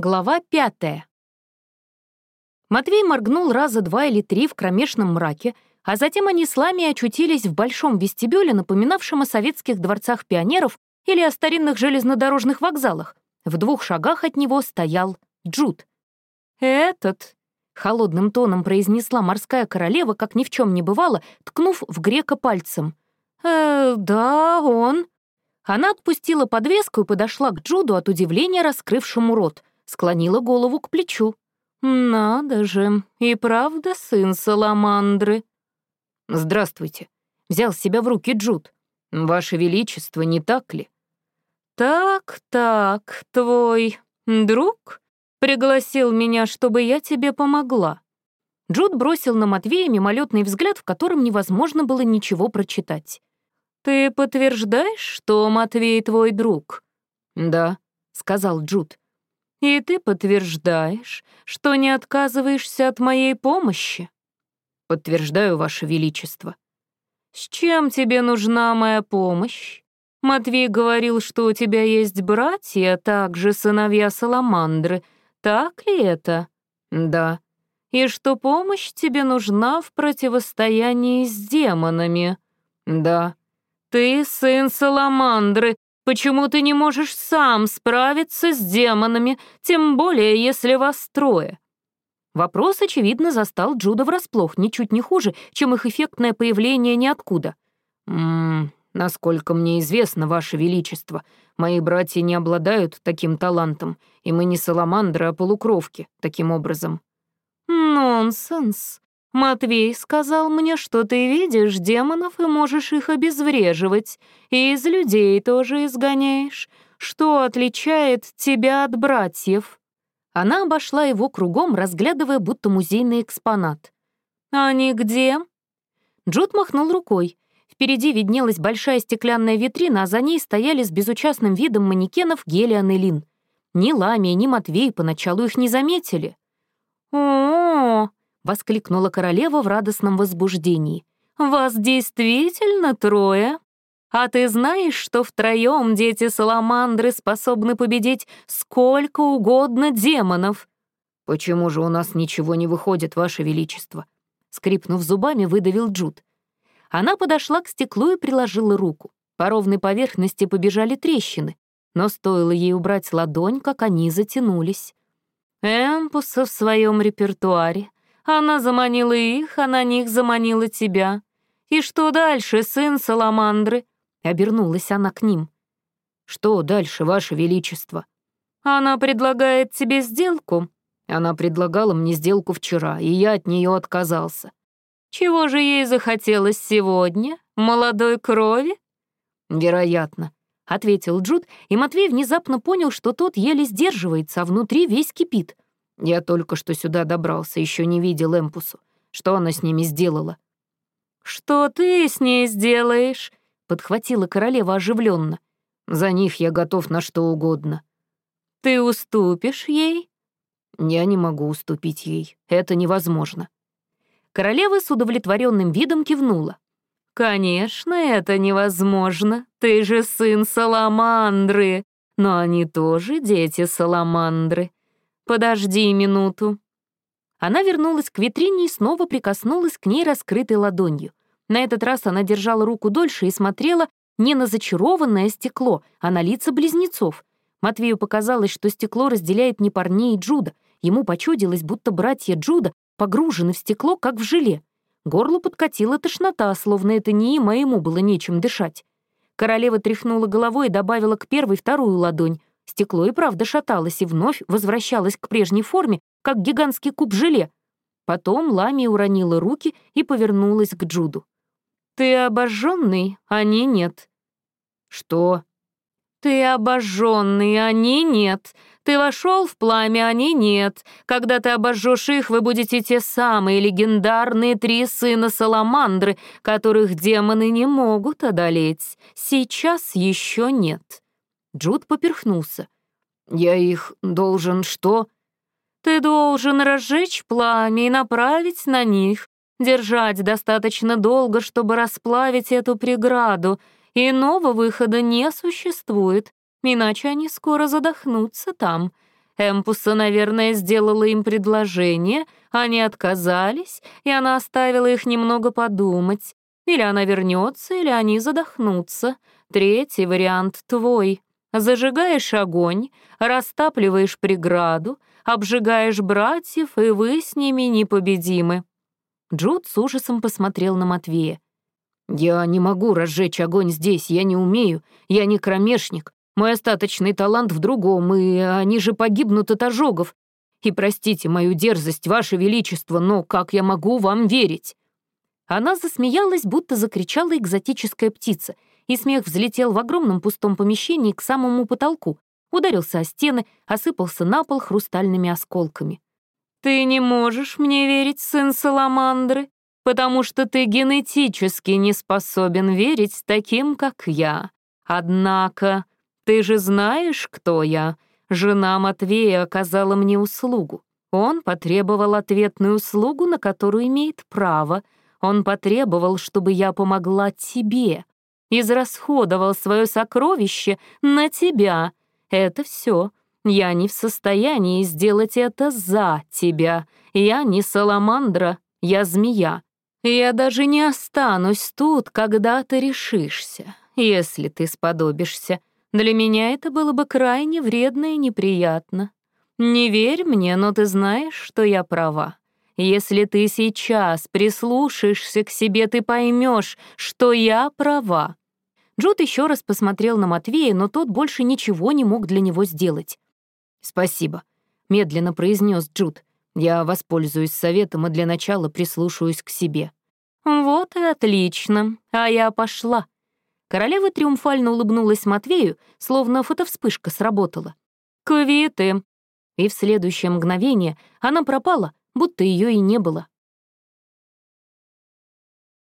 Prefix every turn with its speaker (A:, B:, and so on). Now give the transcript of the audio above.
A: Глава пятая. Матвей моргнул раза два или три в кромешном мраке, а затем они с Лами очутились в большом вестибюле, напоминавшем о советских дворцах пионеров или о старинных железнодорожных вокзалах. В двух шагах от него стоял Джуд. «Этот», — холодным тоном произнесла морская королева, как ни в чем не бывало, ткнув в грека пальцем. «Э, да, он». Она отпустила подвеску и подошла к Джуду от удивления, раскрывшему рот — склонила голову к плечу. «Надо же, и правда сын Саламандры?» «Здравствуйте», — взял себя в руки Джуд. «Ваше Величество, не так ли?» «Так-так, твой друг пригласил меня, чтобы я тебе помогла». Джуд бросил на Матвея мимолетный взгляд, в котором невозможно было ничего прочитать. «Ты подтверждаешь, что Матвей твой друг?» «Да», — сказал Джуд. И ты подтверждаешь, что не отказываешься от моей помощи? Подтверждаю, Ваше Величество. С чем тебе нужна моя помощь? Матвей говорил, что у тебя есть братья, а также сыновья Саламандры. Так ли это? Да. И что помощь тебе нужна в противостоянии с демонами? Да. Ты сын Саламандры, Почему ты не можешь сам справиться с демонами, тем более если вас трое?» Вопрос, очевидно, застал Джуда врасплох, ничуть не хуже, чем их эффектное появление ниоткуда. «Ммм, насколько мне известно, Ваше Величество, мои братья не обладают таким талантом, и мы не саламандры, а полукровки, таким образом». «Нонсенс. Матвей сказал мне, что ты видишь демонов и можешь их обезвреживать, и из людей тоже изгоняешь. Что отличает тебя от братьев?» Она обошла его кругом, разглядывая будто музейный экспонат. «Они где?» Джуд махнул рукой. Впереди виднелась большая стеклянная витрина, а за ней стояли с безучастным видом манекенов Гелиан и Лин. Ни Ламия, ни Матвей поначалу их не заметили. «О-о-о!» — воскликнула королева в радостном возбуждении. «Вас действительно трое? А ты знаешь, что втроем дети Саламандры способны победить сколько угодно демонов?» «Почему же у нас ничего не выходит, Ваше Величество?» Скрипнув зубами, выдавил Джуд. Она подошла к стеклу и приложила руку. По ровной поверхности побежали трещины, но стоило ей убрать ладонь, как они затянулись. Эмпуса в своем репертуаре она заманила их, а на них заманила тебя. И что дальше, сын Саламандры?» Обернулась она к ним. «Что дальше, Ваше Величество?» «Она предлагает тебе сделку?» Она предлагала мне сделку вчера, и я от нее отказался. «Чего же ей захотелось сегодня? Молодой крови?» «Вероятно», — ответил Джуд, и Матвей внезапно понял, что тот еле сдерживается, а внутри весь кипит — я только что сюда добрался, еще не видел Эмпусу. Что она с ними сделала?» «Что ты с ней сделаешь?» — подхватила королева оживленно. «За них я готов на что угодно». «Ты уступишь ей?» «Я не могу уступить ей. Это невозможно». Королева с удовлетворенным видом кивнула. «Конечно, это невозможно. Ты же сын Саламандры. Но они тоже дети Саламандры. «Подожди минуту». Она вернулась к витрине и снова прикоснулась к ней раскрытой ладонью. На этот раз она держала руку дольше и смотрела не на зачарованное стекло, а на лица близнецов. Матвею показалось, что стекло разделяет не парней и Джуда. Ему почудилось, будто братья Джуда погружены в стекло, как в желе. Горло подкатила тошнота, словно это не им, а ему было нечем дышать. Королева тряхнула головой и добавила к первой вторую ладонь. Стекло и правда шаталось и вновь возвращалось к прежней форме, как гигантский куб желе. Потом Лами уронила руки и повернулась к Джуду. «Ты обожженный, они нет». «Что?» «Ты обожженный, они нет. Ты вошел в пламя, они нет. Когда ты обожжешь их, вы будете те самые легендарные три сына Саламандры, которых демоны не могут одолеть. Сейчас еще нет». Джуд поперхнулся. «Я их должен что?» «Ты должен разжечь пламя и направить на них, держать достаточно долго, чтобы расплавить эту преграду. Иного выхода не существует, иначе они скоро задохнутся там. Эмпуса, наверное, сделала им предложение, они отказались, и она оставила их немного подумать. Или она вернется, или они задохнутся. Третий вариант твой. Зажигаешь огонь, растапливаешь преграду, обжигаешь братьев, и вы с ними непобедимы. Джуд с ужасом посмотрел на Матвея. «Я не могу разжечь огонь здесь, я не умею, я не кромешник. Мой остаточный талант в другом, и они же погибнут от ожогов. И простите мою дерзость, Ваше Величество, но как я могу вам верить?» Она засмеялась, будто закричала экзотическая птица, и смех взлетел в огромном пустом помещении к самому потолку, ударился о стены, осыпался на пол хрустальными осколками. «Ты не можешь мне верить, сын Саламандры, потому что ты генетически не способен верить таким, как я. Однако ты же знаешь, кто я. Жена Матвея оказала мне услугу. Он потребовал ответную услугу, на которую имеет право. Он потребовал, чтобы я помогла тебе. Израсходовал свое сокровище на тебя. Это все. Я не в состоянии сделать это за тебя. Я не саламандра, я змея. Я даже не останусь тут, когда ты решишься, если ты сподобишься. Для меня это было бы крайне вредно и неприятно. Не верь мне, но ты знаешь, что я права. Если ты сейчас прислушаешься к себе, ты поймешь, что я права». Джуд еще раз посмотрел на Матвея, но тот больше ничего не мог для него сделать. «Спасибо», — медленно произнес Джуд. «Я воспользуюсь советом и для начала прислушаюсь к себе». «Вот и отлично. А я пошла», Королева триумфально улыбнулась Матвею, словно фотовспышка сработала. «Квиты!» И в следующее мгновение она пропала, будто ее и не было.